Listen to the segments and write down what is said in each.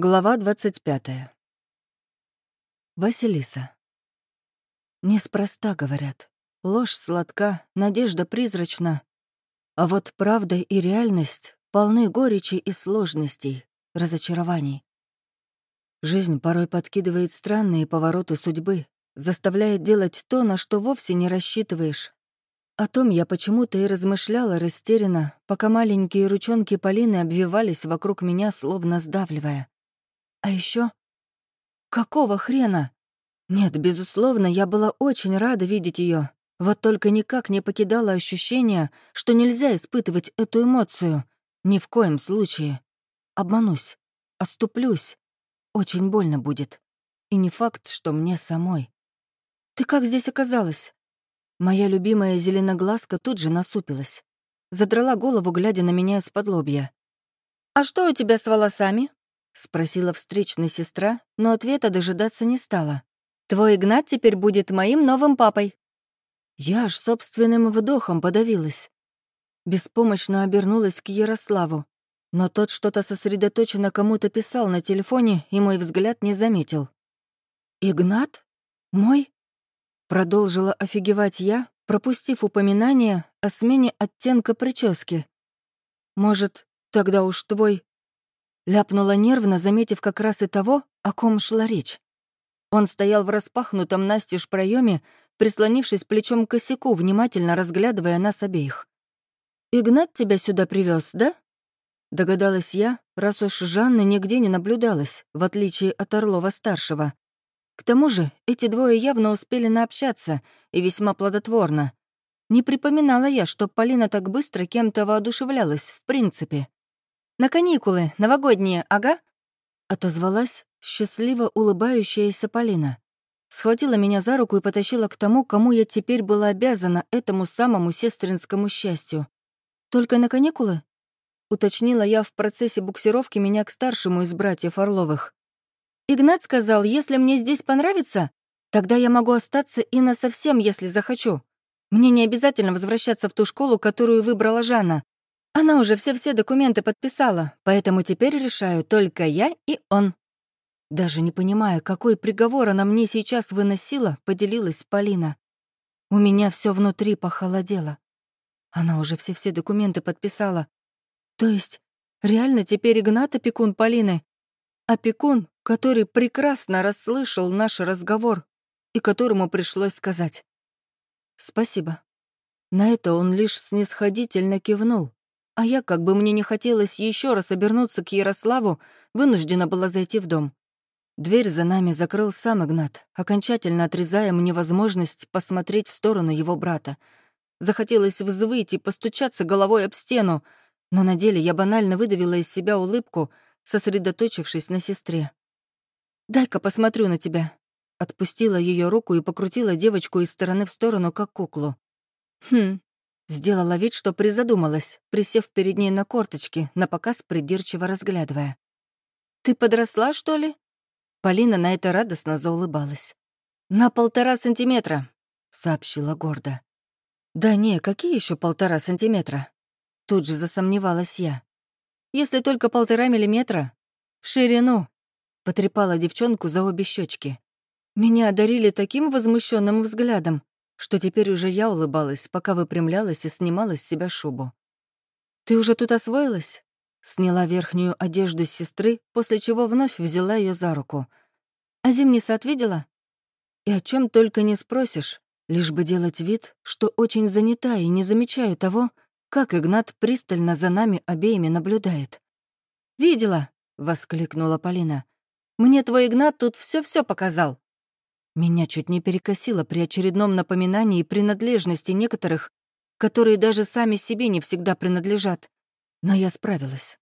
Глава 25. Василиса. Неспроста говорят. Ложь сладка, надежда призрачна. А вот правда и реальность полны горечи и сложностей, разочарований. Жизнь порой подкидывает странные повороты судьбы, заставляет делать то, на что вовсе не рассчитываешь. О том я почему-то и размышляла растерянно, пока маленькие ручонки Полины обвивались вокруг меня, словно сдавливая. А еще Какого хрена? Нет, безусловно, я была очень рада видеть ее. Вот только никак не покидало ощущение, что нельзя испытывать эту эмоцию. Ни в коем случае. Обманусь, оступлюсь. Очень больно будет. И не факт, что мне самой. «Ты как здесь оказалась?» Моя любимая зеленоглазка тут же насупилась. Задрала голову, глядя на меня из-под лобья. «А что у тебя с волосами?» — спросила встречная сестра, но ответа дожидаться не стала. «Твой Игнат теперь будет моим новым папой». Я аж собственным вдохом подавилась. Беспомощно обернулась к Ярославу, но тот что-то сосредоточенно кому-то писал на телефоне, и мой взгляд не заметил. «Игнат? Мой?» Продолжила офигевать я, пропустив упоминание о смене оттенка прически. «Может, тогда уж твой Ляпнула нервно, заметив как раз и того, о ком шла речь. Он стоял в распахнутом настежь проеме, прислонившись плечом к косяку, внимательно разглядывая нас обеих. «Игнат тебя сюда привез, да?» Догадалась я, раз уж Жанны нигде не наблюдалась, в отличие от Орлова-старшего. К тому же эти двое явно успели наобщаться, и весьма плодотворно. Не припоминала я, что Полина так быстро кем-то воодушевлялась, в принципе. На каникулы, новогодние, ага?» Отозвалась счастливо улыбающаяся Полина. Схватила меня за руку и потащила к тому, кому я теперь была обязана этому самому сестринскому счастью. «Только на каникулы?» Уточнила я в процессе буксировки меня к старшему из братьев Орловых. «Игнат сказал, если мне здесь понравится, тогда я могу остаться и на совсем, если захочу. Мне не обязательно возвращаться в ту школу, которую выбрала Жанна. Она уже все-все документы подписала, поэтому теперь решаю только я и он. Даже не понимая, какой приговор она мне сейчас выносила, поделилась Полина. У меня все внутри похолодело. Она уже все-все документы подписала. То есть, реально теперь Игнат опекун Полины? Опекун, который прекрасно расслышал наш разговор и которому пришлось сказать «Спасибо». На это он лишь снисходительно кивнул, а я, как бы мне не хотелось еще раз обернуться к Ярославу, вынуждена была зайти в дом. Дверь за нами закрыл сам Игнат, окончательно отрезая мне возможность посмотреть в сторону его брата. Захотелось взвыть и постучаться головой об стену, но на деле я банально выдавила из себя улыбку, сосредоточившись на сестре. «Дай-ка посмотрю на тебя», Отпустила ее руку и покрутила девочку из стороны в сторону, как куклу. «Хм, Сделала вид, что призадумалась, присев перед ней на корточки, напоказ придирчиво разглядывая. «Ты подросла, что ли?» Полина на это радостно заулыбалась. «На полтора сантиметра», — сообщила гордо. «Да не, какие еще полтора сантиметра?» Тут же засомневалась я. «Если только полтора миллиметра. В ширину», — потрепала девчонку за обе щечки. Меня одарили таким возмущенным взглядом, что теперь уже я улыбалась, пока выпрямлялась и снимала с себя шубу. «Ты уже тут освоилась?» Сняла верхнюю одежду с сестры, после чего вновь взяла ее за руку. «А зимний сад видела?» «И о чем только не спросишь, лишь бы делать вид, что очень занята и не замечаю того, как Игнат пристально за нами обеими наблюдает. «Видела!» — воскликнула Полина. «Мне твой Игнат тут все все показал. Меня чуть не перекосило при очередном напоминании принадлежности некоторых, которые даже сами себе не всегда принадлежат. Но я справилась.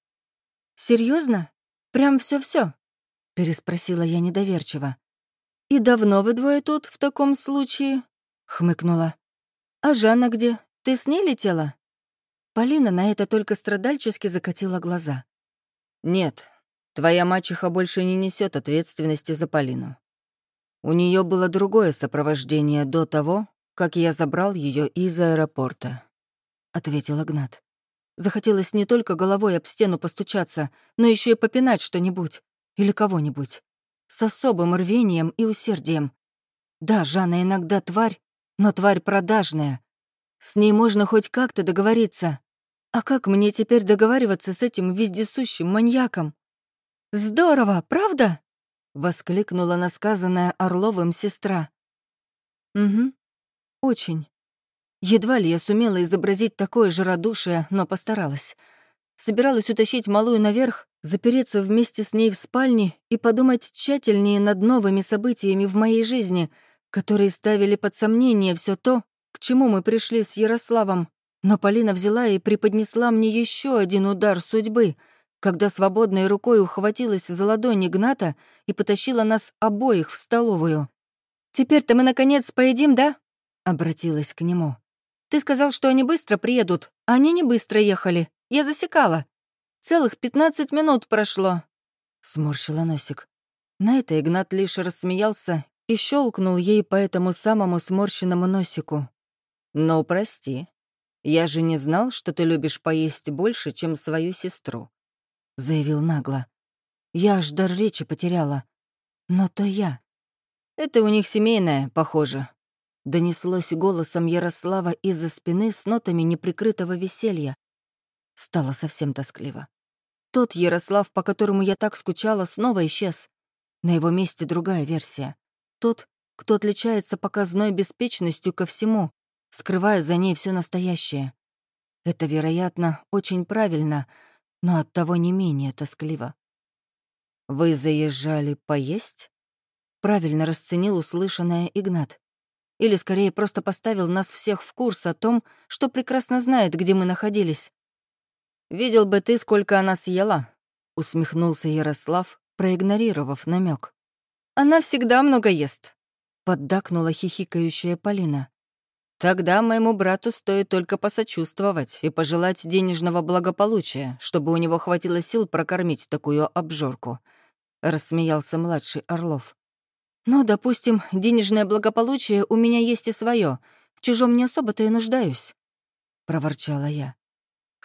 Серьезно? Прям все все переспросила я недоверчиво. «И давно вы двое тут, в таком случае?» — хмыкнула. «А Жанна где? Ты с ней летела?» Полина на это только страдальчески закатила глаза. «Нет, твоя мачеха больше не несет ответственности за Полину. У нее было другое сопровождение до того, как я забрал ее из аэропорта», — ответил Игнат. Захотелось не только головой об стену постучаться, но еще и попинать что-нибудь. или кого-нибудь. С особым рвением и усердием. Да, Жанна иногда тварь, но тварь продажная. С ней можно хоть как-то договориться. А как мне теперь договариваться с этим вездесущим маньяком? «Здорово, правда?» — воскликнула насказанная Орловым сестра. «Угу, очень. Едва ли я сумела изобразить такое же радушие, но постаралась. Собиралась утащить малую наверх, запереться вместе с ней в спальне и подумать тщательнее над новыми событиями в моей жизни, которые ставили под сомнение все то, к чему мы пришли с Ярославом. Но Полина взяла и преподнесла мне еще один удар судьбы, когда свободной рукой ухватилась за ладонь Игната и потащила нас обоих в столовую. «Теперь-то мы, наконец, поедим, да?» — обратилась к нему. «Ты сказал, что они быстро приедут, а они не быстро ехали. Я засекала. Целых пятнадцать минут прошло», — сморщила носик. На это Игнат лишь рассмеялся и щелкнул ей по этому самому сморщенному носику. «Но прости, я же не знал, что ты любишь поесть больше, чем свою сестру», — заявил нагло. Я аж дар речи потеряла. Но то я. Это у них семейное, похоже. Донеслось голосом Ярослава из-за спины с нотами неприкрытого веселья. Стало совсем тоскливо. Тот Ярослав, по которому я так скучала, снова исчез. На его месте другая версия. Тот, кто отличается показной беспечностью ко всему, скрывая за ней все настоящее. Это, вероятно, очень правильно, но оттого не менее тоскливо. «Вы заезжали поесть?» Правильно расценил услышанное Игнат. Или, скорее, просто поставил нас всех в курс о том, что прекрасно знает, где мы находились. «Видел бы ты, сколько она съела», — усмехнулся Ярослав, проигнорировав намек. «Она всегда много ест», — поддакнула хихикающая Полина. «Тогда моему брату стоит только посочувствовать и пожелать денежного благополучия, чтобы у него хватило сил прокормить такую обжорку», — рассмеялся младший Орлов. «Ну, допустим, денежное благополучие у меня есть и свое. В чужом не особо-то и нуждаюсь», — проворчала я.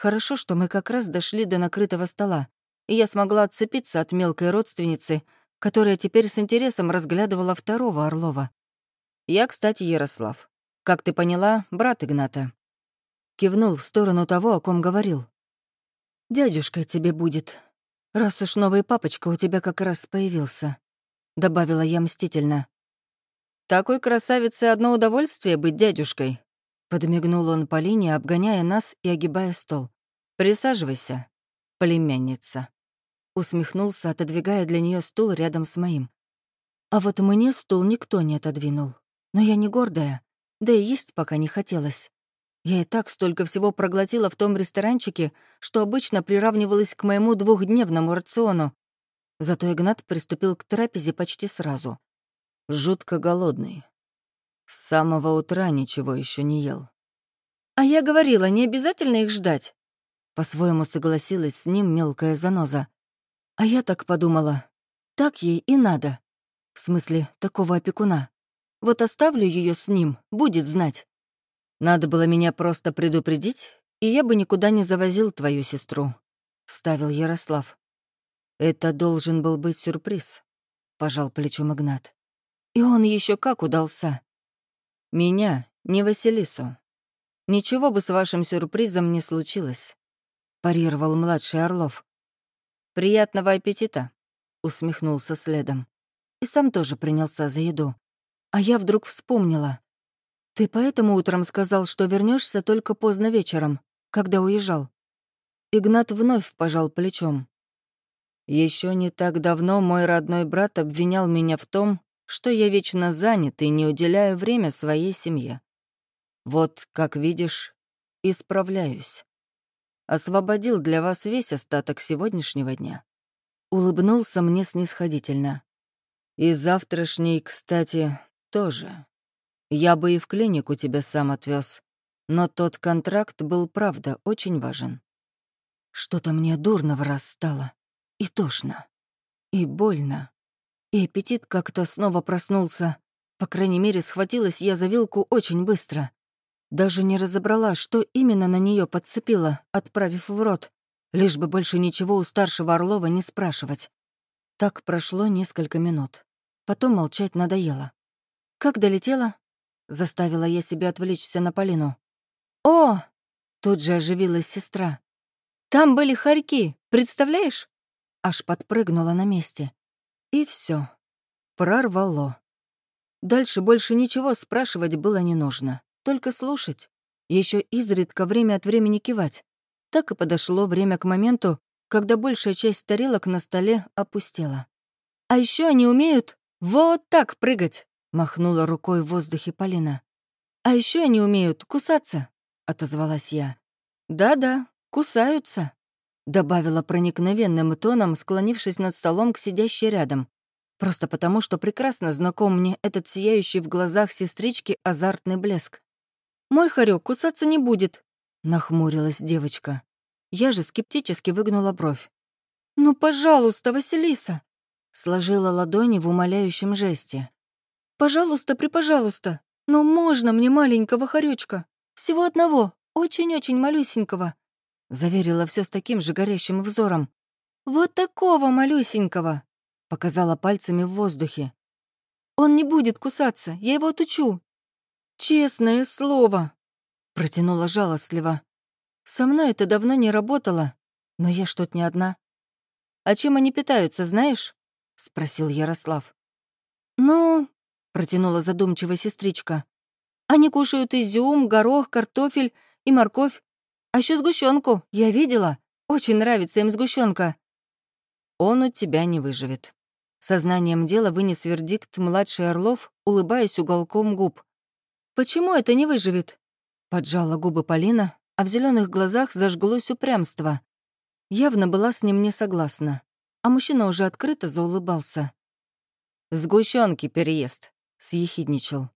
Хорошо, что мы как раз дошли до накрытого стола, и я смогла отцепиться от мелкой родственницы, которая теперь с интересом разглядывала второго Орлова. Я, кстати, Ярослав. Как ты поняла, брат Игната. Кивнул в сторону того, о ком говорил. «Дядюшка тебе будет, раз уж новый папочка у тебя как раз появился», — добавила я мстительно. «Такой красавице одно удовольствие быть дядюшкой», Подмигнул он Полине, обгоняя нас и огибая стол. «Присаживайся, племянница». Усмехнулся, отодвигая для нее стул рядом с моим. А вот мне стул никто не отодвинул. Но я не гордая, да и есть пока не хотелось. Я и так столько всего проглотила в том ресторанчике, что обычно приравнивалось к моему двухдневному рациону. Зато Игнат приступил к трапезе почти сразу. Жутко голодный, с самого утра ничего еще не ел. «А я говорила, не обязательно их ждать». По-своему согласилась с ним мелкая заноза. А я так подумала. Так ей и надо. В смысле, такого опекуна. Вот оставлю ее с ним, будет знать. Надо было меня просто предупредить, и я бы никуда не завозил твою сестру», — ставил Ярослав. «Это должен был быть сюрприз», — пожал плечом Игнат. И он еще как удался. Меня, не Василису. Ничего бы с вашим сюрпризом не случилось, парировал младший Орлов. Приятного аппетита, усмехнулся следом. И сам тоже принялся за еду. А я вдруг вспомнила. Ты поэтому утром сказал, что вернешься только поздно вечером, когда уезжал. Игнат вновь пожал плечом. Еще не так давно мой родной брат обвинял меня в том, что я вечно занят и не уделяю время своей семье. Вот, как видишь, исправляюсь. Освободил для вас весь остаток сегодняшнего дня. Улыбнулся мне снисходительно. И завтрашний, кстати, тоже. Я бы и в клинику тебя сам отвез, но тот контракт был, правда, очень важен. Что-то мне дурно в раз стало. И тошно. И больно. И аппетит как-то снова проснулся. По крайней мере, схватилась я за вилку очень быстро. Даже не разобрала, что именно на нее подцепила, отправив в рот, лишь бы больше ничего у старшего Орлова не спрашивать. Так прошло несколько минут. Потом молчать надоело. «Как долетела?» — заставила я себя отвлечься на Полину. «О!» — тут же оживилась сестра. «Там были хорьки, представляешь?» Аж подпрыгнула на месте. И все. Прорвало. Дальше больше ничего спрашивать было не нужно. Только слушать. Еще изредка время от времени кивать. Так и подошло время к моменту, когда большая часть тарелок на столе опустела. «А еще они умеют вот так прыгать!» — махнула рукой в воздухе Полина. «А еще они умеют кусаться!» — отозвалась я. «Да-да, кусаются!» — добавила проникновенным тоном, склонившись над столом к сидящей рядом. Просто потому, что прекрасно знаком мне этот сияющий в глазах сестрички азартный блеск. «Мой хорек кусаться не будет», — нахмурилась девочка. Я же скептически выгнула бровь. «Ну, пожалуйста, Василиса!» Сложила ладони в умоляющем жесте. «Пожалуйста, припожалуйста, но можно мне маленького хорючка? Всего одного, очень-очень малюсенького!» Заверила все с таким же горящим взором. «Вот такого малюсенького!» Показала пальцами в воздухе. «Он не будет кусаться, я его отучу!» «Честное слово!» Протянула жалостливо. Со мной это давно не работало, но я что-то не одна. А чем они питаются, знаешь? спросил Ярослав. Ну, протянула задумчиво сестричка. Они кушают изюм, горох, картофель и морковь. А еще сгущенку, я видела. Очень нравится им сгущенка. Он у тебя не выживет. Сознанием дела вынес вердикт младший Орлов, улыбаясь уголком губ. «Почему это не выживет?» Поджала губы Полина, а в зеленых глазах зажглось упрямство. Явно была с ним не согласна, а мужчина уже открыто заулыбался. «Сгущенки переезд», — съехидничал.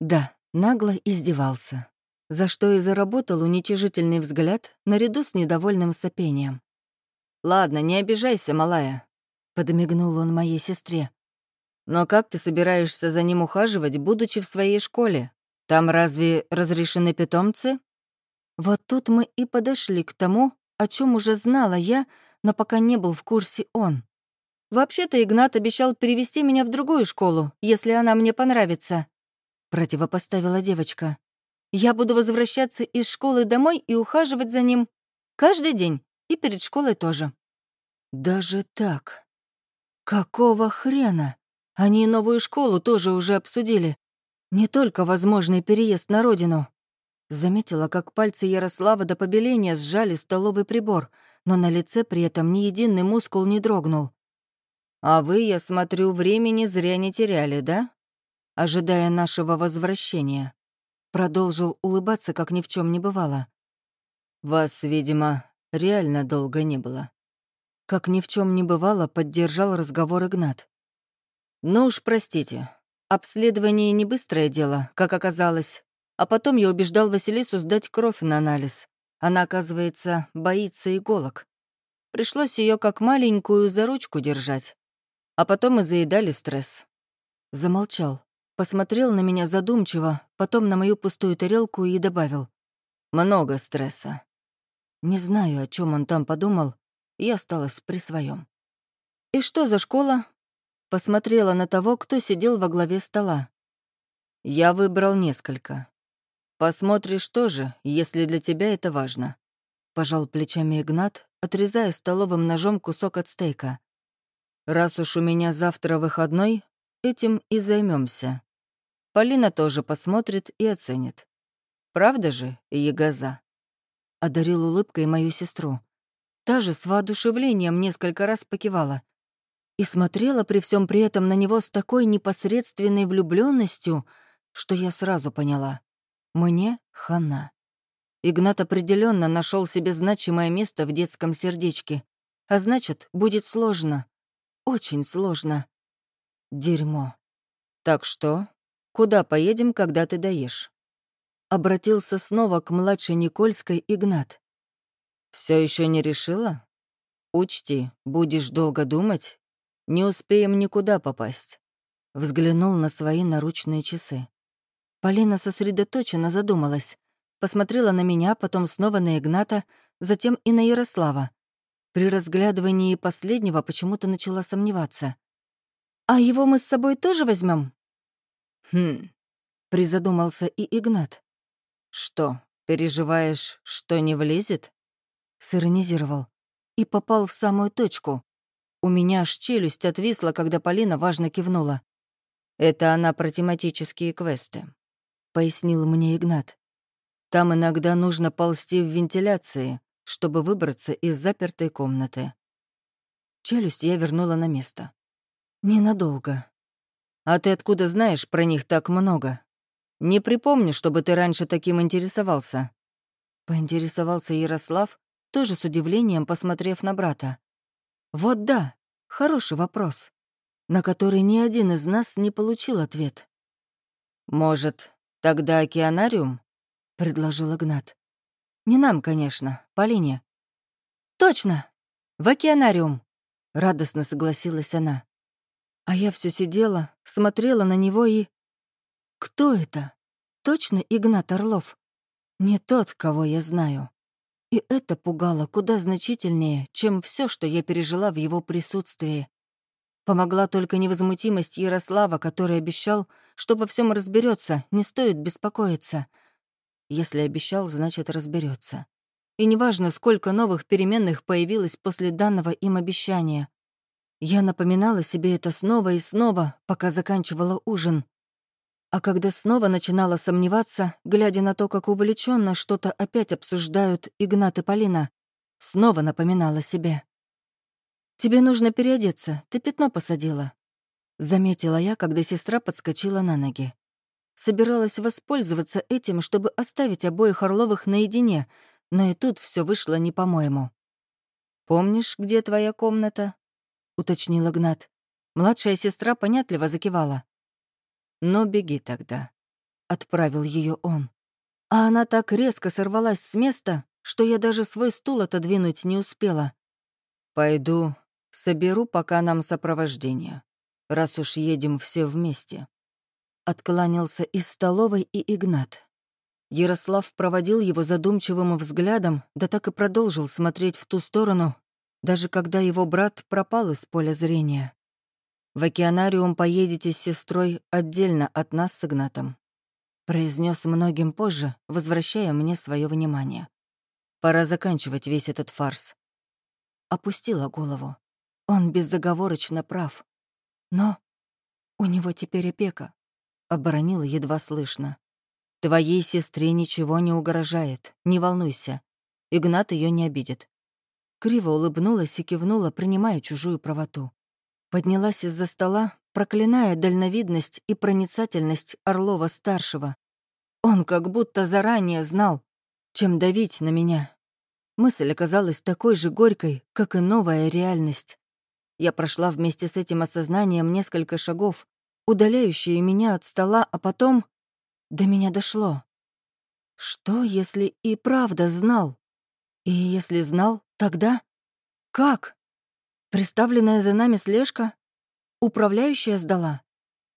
Да, нагло издевался, за что и заработал уничижительный взгляд наряду с недовольным сопением. «Ладно, не обижайся, малая», — подмигнул он моей сестре. «Но как ты собираешься за ним ухаживать, будучи в своей школе? Там разве разрешены питомцы?» Вот тут мы и подошли к тому, о чем уже знала я, но пока не был в курсе он. «Вообще-то Игнат обещал перевести меня в другую школу, если она мне понравится», — противопоставила девочка. «Я буду возвращаться из школы домой и ухаживать за ним. Каждый день. И перед школой тоже». «Даже так? Какого хрена? Они новую школу тоже уже обсудили. Не только возможный переезд на родину. Заметила, как пальцы Ярослава до побеления сжали столовый прибор, но на лице при этом ни единый мускул не дрогнул. «А вы, я смотрю, времени зря не теряли, да? Ожидая нашего возвращения». Продолжил улыбаться, как ни в чем не бывало. «Вас, видимо, реально долго не было». Как ни в чем не бывало, поддержал разговор Игнат. «Ну уж, простите, обследование не быстрое дело, как оказалось, а потом я убеждал Василису сдать кровь на анализ. Она, оказывается, боится иголок. Пришлось ее как маленькую за ручку держать. А потом мы заедали стресс. Замолчал. Посмотрел на меня задумчиво, потом на мою пустую тарелку и добавил. Много стресса. Не знаю, о чем он там подумал, и осталась при своем. «И что за школа?» Посмотрела на того, кто сидел во главе стола. Я выбрал несколько. «Посмотришь тоже, если для тебя это важно», — пожал плечами Игнат, отрезая столовым ножом кусок от стейка. «Раз уж у меня завтра выходной, этим и займемся. Полина тоже посмотрит и оценит. Правда же, Егоза?» Одарил улыбкой мою сестру. Та же с воодушевлением несколько раз покивала. И смотрела при всем при этом на него с такой непосредственной влюбленностью, что я сразу поняла. Мне хана. Игнат определенно нашел себе значимое место в детском сердечке. А значит, будет сложно. Очень сложно. Дерьмо. Так что, куда поедем, когда ты доешь? Обратился снова к младшей Никольской Игнат. Все еще не решила? Учти, будешь долго думать, не успеем никуда попасть. Взглянул на свои наручные часы. Полина сосредоточенно задумалась. Посмотрела на меня, потом снова на Игната, затем и на Ярослава. При разглядывании последнего почему-то начала сомневаться. «А его мы с собой тоже возьмем? «Хм», — призадумался и Игнат. «Что, переживаешь, что не влезет?» Сиронизировал. И попал в самую точку. У меня аж челюсть отвисла, когда Полина важно кивнула. «Это она про тематические квесты», — пояснил мне Игнат. «Там иногда нужно ползти в вентиляции, чтобы выбраться из запертой комнаты». Челюсть я вернула на место. Ненадолго. «А ты откуда знаешь про них так много? Не припомню, чтобы ты раньше таким интересовался». Поинтересовался Ярослав, тоже с удивлением посмотрев на брата. «Вот да, хороший вопрос, на который ни один из нас не получил ответ». «Может, тогда океанариум?» — предложил Игнат. «Не нам, конечно, Полине». «Точно! В океанариум!» — радостно согласилась она. А я все сидела, смотрела на него и... Кто это? Точно Игнат Орлов? Не тот, кого я знаю. И это пугало куда значительнее, чем все, что я пережила в его присутствии. Помогла только невозмутимость Ярослава, который обещал, что во всем разберется, не стоит беспокоиться. Если обещал, значит, разберется. И неважно, сколько новых переменных появилось после данного им обещания. Я напоминала себе это снова и снова, пока заканчивала ужин. А когда снова начинала сомневаться, глядя на то, как увлеченно что-то опять обсуждают Игнат и Полина, снова напоминала себе. «Тебе нужно переодеться, ты пятно посадила», — заметила я, когда сестра подскочила на ноги. Собиралась воспользоваться этим, чтобы оставить обоих Орловых наедине, но и тут все вышло не по-моему. «Помнишь, где твоя комната?» — уточнил Игнат. Младшая сестра понятливо закивала. «Ну, беги тогда», — отправил ее он. А она так резко сорвалась с места, что я даже свой стул отодвинуть не успела. «Пойду соберу пока нам сопровождение, раз уж едем все вместе». Откланялся из столовой и Игнат. Ярослав проводил его задумчивым взглядом, да так и продолжил смотреть в ту сторону, даже когда его брат пропал из поля зрения. В океанариум поедете с сестрой отдельно от нас с Игнатом», — произнес многим позже, возвращая мне свое внимание. «Пора заканчивать весь этот фарс». Опустила голову. Он безоговорочно прав. Но у него теперь опека, — оборонила едва слышно. «Твоей сестре ничего не угрожает, не волнуйся. Игнат ее не обидит. Криво улыбнулась и кивнула, принимая чужую правоту. Поднялась из-за стола, проклиная дальновидность и проницательность Орлова-старшего. Он как будто заранее знал, чем давить на меня. Мысль оказалась такой же горькой, как и новая реальность. Я прошла вместе с этим осознанием несколько шагов, удаляющие меня от стола, а потом до меня дошло. Что, если и правда знал? И если знал, Тогда? Как? Представленная за нами слежка? Управляющая сдала?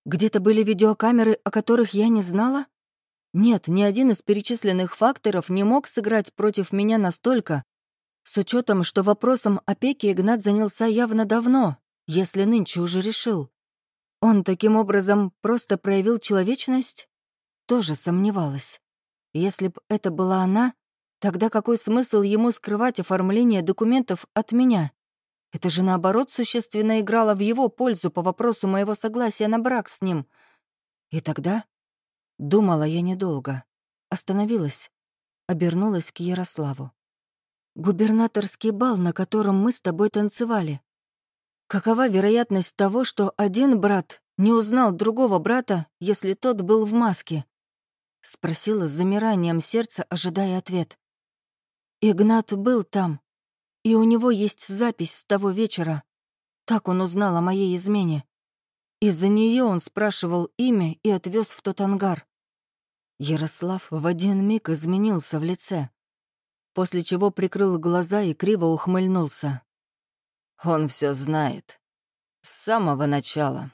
Где-то были видеокамеры, о которых я не знала? Нет, ни один из перечисленных факторов не мог сыграть против меня настолько, с учетом, что вопросом опеки Игнат занялся явно давно, если нынче уже решил. Он таким образом просто проявил человечность? Тоже сомневалась. Если б это была она, Тогда какой смысл ему скрывать оформление документов от меня? Это же, наоборот, существенно играло в его пользу по вопросу моего согласия на брак с ним. И тогда... Думала я недолго. Остановилась. Обернулась к Ярославу. Губернаторский бал, на котором мы с тобой танцевали. Какова вероятность того, что один брат не узнал другого брата, если тот был в маске? Спросила с замиранием сердца, ожидая ответ. Игнат был там, и у него есть запись с того вечера. Так он узнал о моей измене. Из-за нее он спрашивал имя и отвез в тот ангар. Ярослав в один миг изменился в лице, после чего прикрыл глаза и криво ухмыльнулся. «Он все знает. С самого начала».